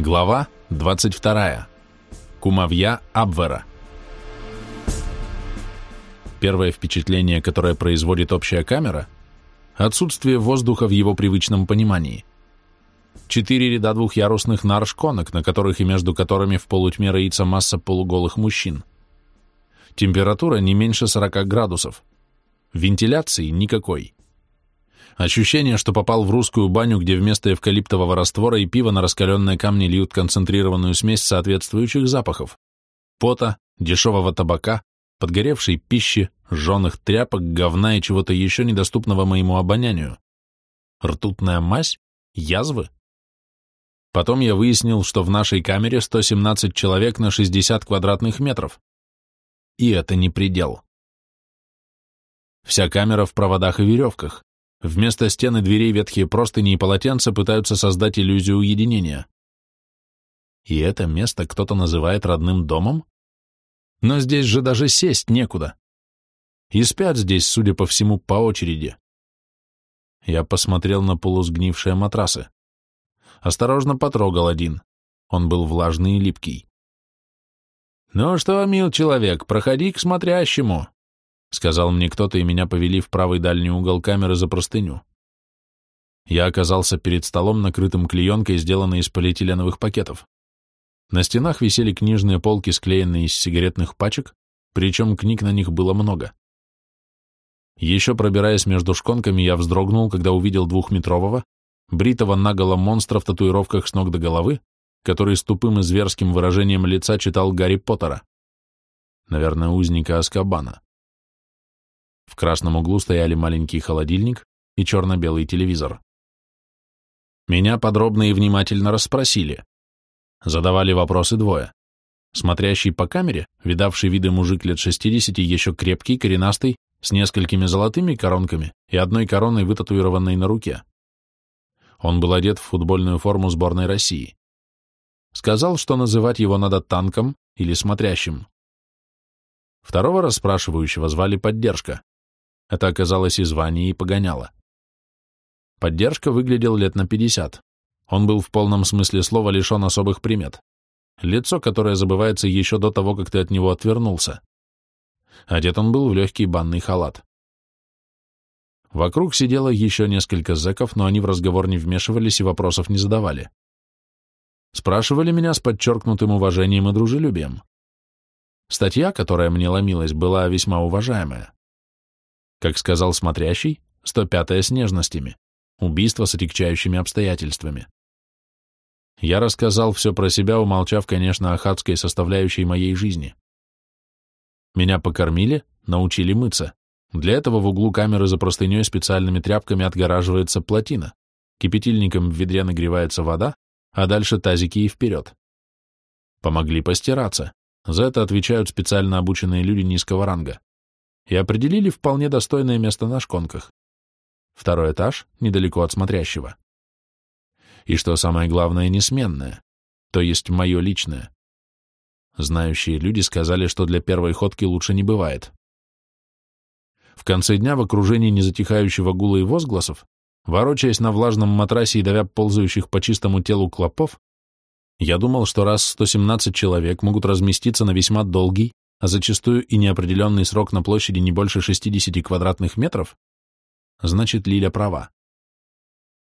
Глава 22. Кумовья Абвера. Первое впечатление, которое производит общая камера – отсутствие воздуха в его привычном понимании. Четыре ряда двухъярусных нар-шконок, на которых и между которыми в полутьме роится масса полуголых мужчин. Температура не меньше 40 градусов. Вентиляции никакой. Ощущение, что попал в русскую баню, где вместо эвкалиптового раствора и пива на раскаленные камни льют концентрированную смесь соответствующих запахов. Пота, дешевого табака, подгоревшей пищи, жженых тряпок, говна и чего-то еще недоступного моему обонянию. Ртутная мазь? Язвы? Потом я выяснил, что в нашей камере 117 человек на 60 квадратных метров. И это не предел. Вся камера в проводах и веревках. Вместо стен и дверей ветхие простыни и полотенца пытаются создать иллюзию уединения. И это место кто-то называет родным домом? Но здесь же даже сесть некуда. И спят здесь, судя по всему, по очереди. Я посмотрел на полусгнившие матрасы. Осторожно потрогал один. Он был влажный и липкий. «Ну что, мил человек, проходи к смотрящему», — сказал мне кто-то, и меня повели в правый дальний угол камеры за простыню. Я оказался перед столом, накрытым клеенкой, сделанной из полиэтиленовых пакетов. На стенах висели книжные полки, склеенные из сигаретных пачек, причем книг на них было много. Еще пробираясь между шконками, я вздрогнул, когда увидел двухметрового, бритого наголо монстра в татуировках с ног до головы, который с тупым и зверским выражением лица читал Гарри Поттера. Наверное, узника Аскабана. В красном углу стояли маленький холодильник и черно-белый телевизор. Меня подробно и внимательно расспросили. Задавали вопросы двое. Смотрящий по камере, видавший виды мужик лет 60, еще крепкий, коренастый, с несколькими золотыми коронками и одной короной, вытатуированной на руке. Он был одет в футбольную форму сборной России. Сказал, что называть его надо танком или смотрящим. Второго расспрашивающего звали Поддержка. Это оказалось и звание, и погоняло. Поддержка выглядел лет на пятьдесят. Он был в полном смысле слова лишен особых примет. Лицо, которое забывается еще до того, как ты от него отвернулся. Одет он был в легкий банный халат. Вокруг сидело еще несколько зэков, но они в разговор не вмешивались и вопросов не задавали. Спрашивали меня с подчеркнутым уважением и дружелюбием. Статья, которая мне ломилась, была весьма уважаемая. Как сказал смотрящий, 105-я с нежностями, убийство с отягчающими обстоятельствами. Я рассказал все про себя, умолчав, конечно, о хадской составляющей моей жизни. Меня покормили, научили мыться. Для этого в углу камеры за простыней специальными тряпками отгораживается плотина. Кипятильником в ведре нагревается вода, а дальше тазики и вперед. Помогли постираться. За это отвечают специально обученные люди низкого ранга и определили вполне достойное место на шконках. Второй этаж, недалеко от смотрящего. И что самое главное, несменное, то есть мое личное. Знающие люди сказали, что для первой ходки лучше не бывает. В конце дня в окружении незатихающего гула и возгласов, ворочаясь на влажном матрасе и давя ползающих по чистому телу клопов, я думал, что раз 117 человек могут разместиться на весьма долгий, а зачастую и неопределенный срок на площади не больше 60 квадратных метров, значит, Лиля права.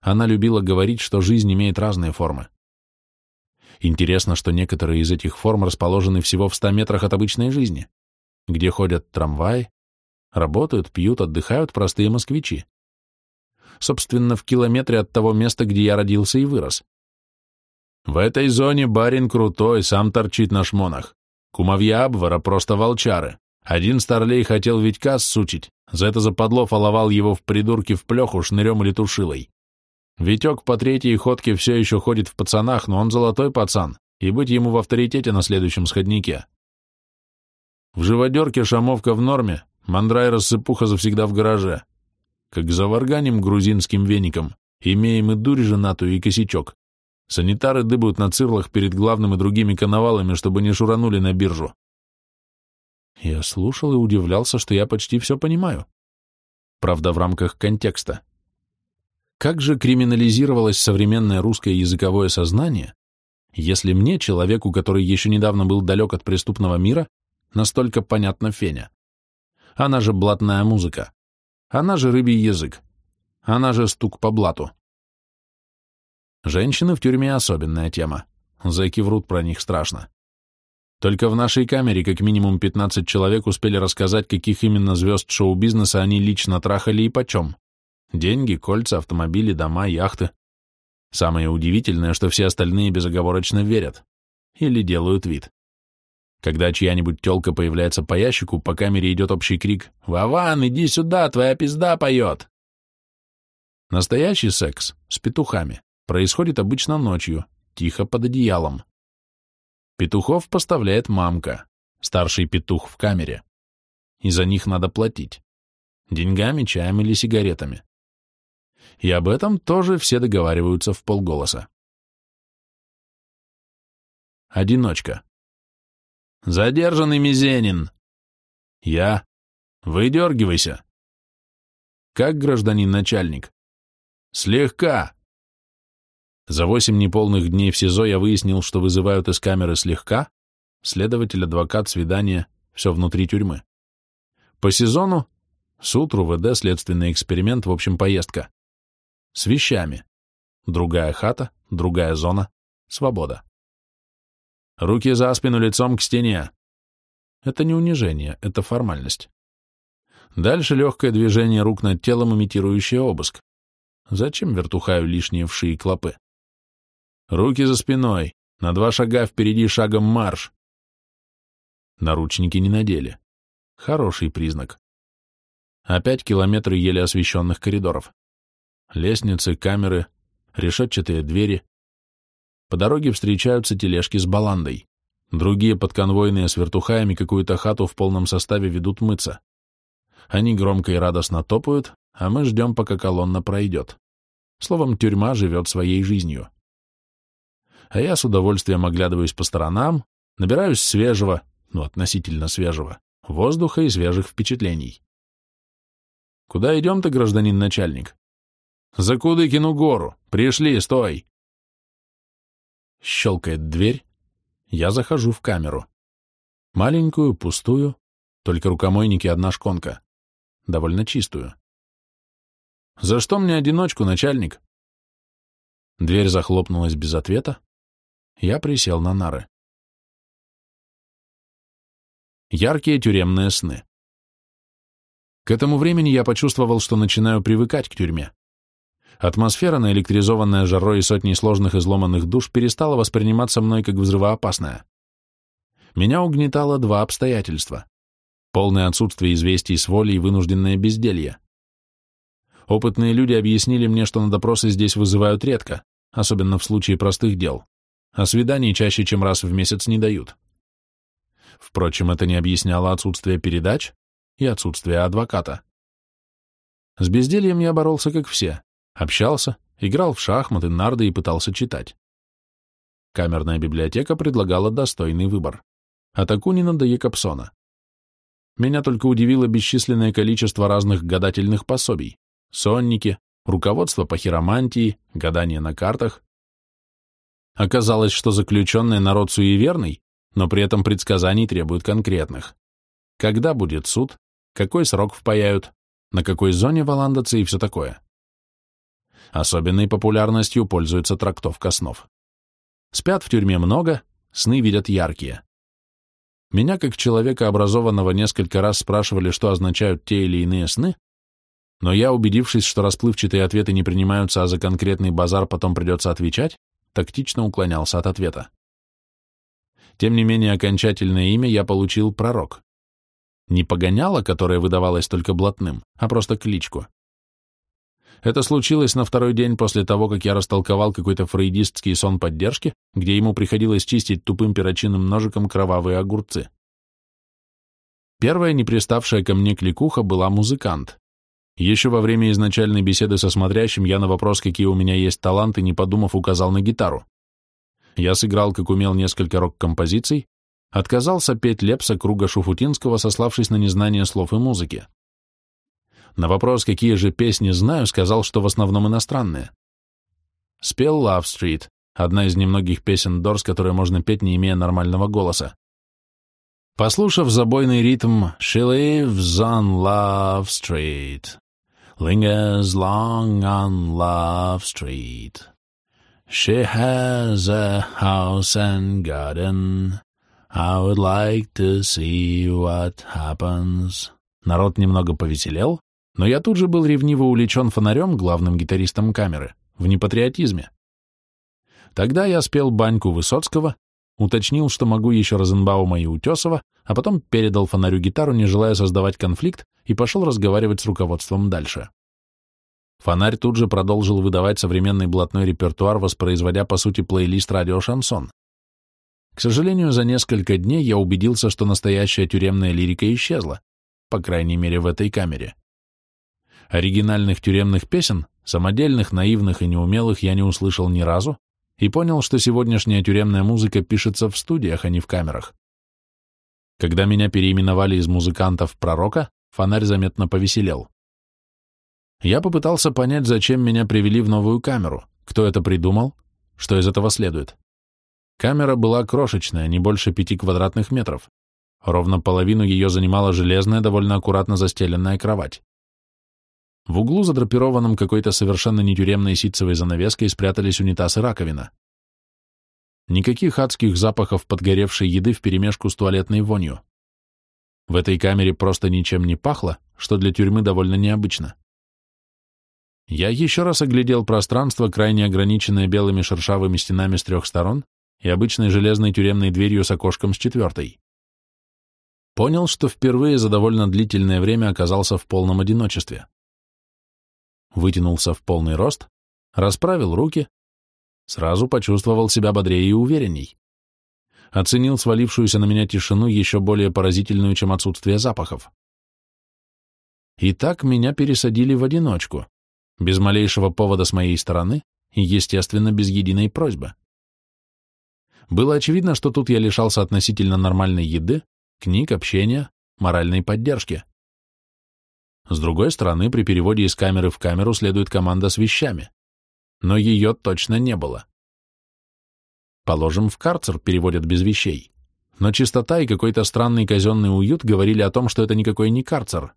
Она любила говорить, что жизнь имеет разные формы. Интересно, что некоторые из этих форм расположены всего в 100 метрах от обычной жизни, где ходят трамваи, работают, пьют, отдыхают простые москвичи. Собственно, в километре от того места, где я родился и вырос. В этой зоне барин крутой, сам торчит наш монах. Кумовья Абвара просто волчары. Один старлей хотел Витька сучить, за это западло фаловал его в придурке в плеху шнырем или тушилой. Витек по третьей ходке все еще ходит в пацанах, но он золотой пацан, и быть ему в авторитете на следующем сходнике. В живодерке шамовка в норме, мандрай рассыпуха завсегда в гараже. Как заварганим грузинским веником, имеем и дурь женатую, и косячок. Санитары дыбают на цирлах перед главным и другими коновалами, чтобы не шуранули на биржу. Я слушал и удивлялся, что я почти все понимаю. Правда, в рамках контекста. Как же криминализировалось современное русское языковое сознание, если мне, человеку, который еще недавно был далек от преступного мира, настолько понятна Феня. Она же блатная музыка. Она же рыбий язык. Она же стук по блату. Женщины в тюрьме особенная тема. Зэки врут про них страшно. Только в нашей камере как минимум 15 человек успели рассказать, каких именно звезд шоу-бизнеса они лично трахали и почем. Деньги, кольца, автомобили, дома, яхты. Самое удивительное, что все остальные безоговорочно верят. Или делают вид. Когда чья-нибудь тёлка появляется по ящику, по камере идет общий крик «Вован, иди сюда, твоя пизда поет!» Настоящий секс с петухами происходит обычно ночью, тихо под одеялом. Петухов поставляет мамка, старший петух в камере. И за них надо платить. Деньгами, чаем или сигаретами. И об этом тоже все договариваются в полголоса. Одиночка. Задержанный Мизенин. Я. Выдергивайся. Как гражданин начальник? Слегка. За восемь неполных дней в СИЗО я выяснил, что вызывают из камеры слегка, следователь, адвокат, свидание, все внутри тюрьмы. По сезону суд, РУВД, следственный эксперимент, в общем, поездка. С вещами. Другая хата, другая зона, свобода. Руки за спину, лицом к стене. Это не унижение, это формальность. Дальше легкое движение рук над телом, имитирующее обыск. Зачем вертухаю лишние вши и клопы? Руки за спиной, на два шага впереди шагом марш. Наручники не надели. Хороший признак. Опять километры еле освещенных коридоров. Лестницы, камеры, решетчатые двери, по дороге встречаются тележки с баландой. Другие подконвойные с вертухаями какую-то хату в полном составе ведут мыться. Они громко и радостно топают, а мы ждем, пока колонна пройдет. Словом, тюрьма живет своей жизнью. А я с удовольствием оглядываюсь по сторонам, набираюсь свежего, ну, относительно свежего, воздуха и свежих впечатлений. Куда идем-то, гражданин начальник? За Кудыкину гору. Пришли, стой. Щелкает дверь. Я захожу в камеру. Маленькую, пустую, только рукомойники одна шконка. Довольно чистую. «За что мне одиночку, начальник?» Дверь захлопнулась без ответа. Я присел на нары. Яркие тюремные сны. К этому времени я почувствовал, что начинаю привыкать к тюрьме. Атмосфера, наэлектризованная жарой и сотней сложных изломанных душ, перестала восприниматься мной как взрывоопасная. Меня угнетало два обстоятельства. Полное отсутствие известий с волей и вынужденное безделье. Опытные люди объяснили мне, что на допросы здесь вызывают редко, особенно в случае простых дел, а свиданий чаще, чем раз в месяц не дают. Впрочем, это не объясняло отсутствие передач и отсутствие адвоката. С бездельем я боролся, как все, Общался, играл в шахматы, нарды и пытался читать. Камерная библиотека предлагала достойный выбор. От Акунина до Якобсона. Меня только удивило бесчисленное количество разных гадательных пособий. Сонники, руководство по хиромантии, гадание на картах. Оказалось, что заключенный народ суеверный, но при этом предсказаний требует конкретных. Когда будет суд, какой срок впаяют, на какой зоне валандаться и все такое. Особенной популярностью пользуется трактовка снов. Спят в тюрьме много, сны видят яркие. Меня, как человека образованного, несколько раз спрашивали, что означают те или иные сны, но я, убедившись, что расплывчатые ответы не принимаются, а за конкретный базар потом придется отвечать, тактично уклонялся от ответа. Тем не менее, окончательное имя я получил пророк. Не погоняло, которое выдавалось только блатным, а просто кличку. Это случилось на второй день после того, как я растолковал какой-то фрейдистский сон поддержки, где ему приходилось чистить тупым перочинным ножиком кровавые огурцы. Первая, не приставшая ко мне кликуха, была музыкант. Еще во время изначальной беседы со смотрящим я на вопрос, какие у меня есть таланты, не подумав, указал на гитару. Я сыграл, как умел, несколько рок-композиций, отказался петь Лепса круга Шуфутинского, сославшись на незнание слов и музыки. На вопрос, какие же песни знаю, сказал, что в основном иностранные. Спел Love Street, одна из немногих песен Дорс, которые можно петь, не имея нормального голоса. Послушав забойный ритм «She lives on Love Street», «Lingers long on Love Street», «She has a house and garden», «I would like to see what happens», народ немного повеселел, но я тут же был ревниво увлечен фонарем, главным гитаристом камеры, в непатриотизме. Тогда я спел баньку Высоцкого, уточнил, что могу еще Розенбаума и Утесова, а потом передал фонарю гитару, не желая создавать конфликт, и пошел разговаривать с руководством дальше. Фонарь тут же продолжил выдавать современный блатной репертуар, воспроизводя, по сути, плейлист радио-шансон. К сожалению, за несколько дней я убедился, что настоящая тюремная лирика исчезла, по крайней мере, в этой камере. Оригинальных тюремных песен, самодельных, наивных и неумелых, я не услышал ни разу, и понял, что сегодняшняя тюремная музыка пишется в студиях, а не в камерах. Когда меня переименовали из музыкантов в пророка, фонарь заметно повеселел. Я попытался понять, зачем меня привели в новую камеру, кто это придумал, что из этого следует. Камера была крошечная, не больше пяти квадратных метров. Ровно половину ее занимала железная, довольно аккуратно застеленная кровать. В углу, задрапированном какой-то совершенно нетюремной ситцевой занавеской, спрятались унитаз и раковина. Никаких адских запахов подгоревшей еды вперемешку с туалетной вонью. В этой камере просто ничем не пахло, что для тюрьмы довольно необычно. Я еще раз оглядел пространство, крайне ограниченное белыми шершавыми стенами с трех сторон и обычной железной тюремной дверью с окошком с четвертой. Понял, что впервые за довольно длительное время оказался в полном одиночестве вытянулся в полный рост, расправил руки, сразу почувствовал себя бодрее и уверенней. Оценил свалившуюся на меня тишину еще более поразительную, чем отсутствие запахов. И так меня пересадили в одиночку, без малейшего повода с моей стороны и, естественно, без единой просьбы. Было очевидно, что тут я лишался относительно нормальной еды, книг, общения, моральной поддержки. С другой стороны, при переводе из камеры в камеру следует команда с вещами. Но ее точно не было. Положим, в карцер переводят без вещей. Но чистота и какой-то странный казенный уют говорили о том, что это никакой не карцер.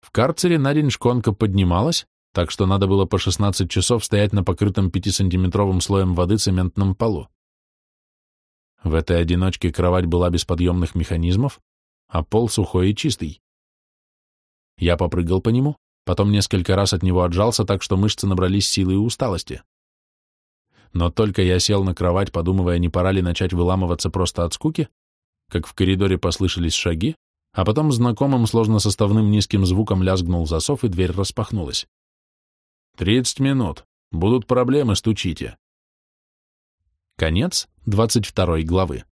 В карцере на день шконка поднималась, так что надо было по 16 часов стоять на покрытом 5-сантиметровым слоем воды цементном полу. В этой одиночке кровать была без подъемных механизмов, а пол сухой и чистый. Я попрыгал по нему, потом несколько раз от него отжался так, что мышцы набрались силы и усталости. Но только я сел на кровать, подумывая, не пора ли начать выламываться просто от скуки, как в коридоре послышались шаги, а потом знакомым сложносоставным низким звуком лязгнул засов, и дверь распахнулась. «Тридцать минут. Будут проблемы, стучите». Конец двадцать второй главы.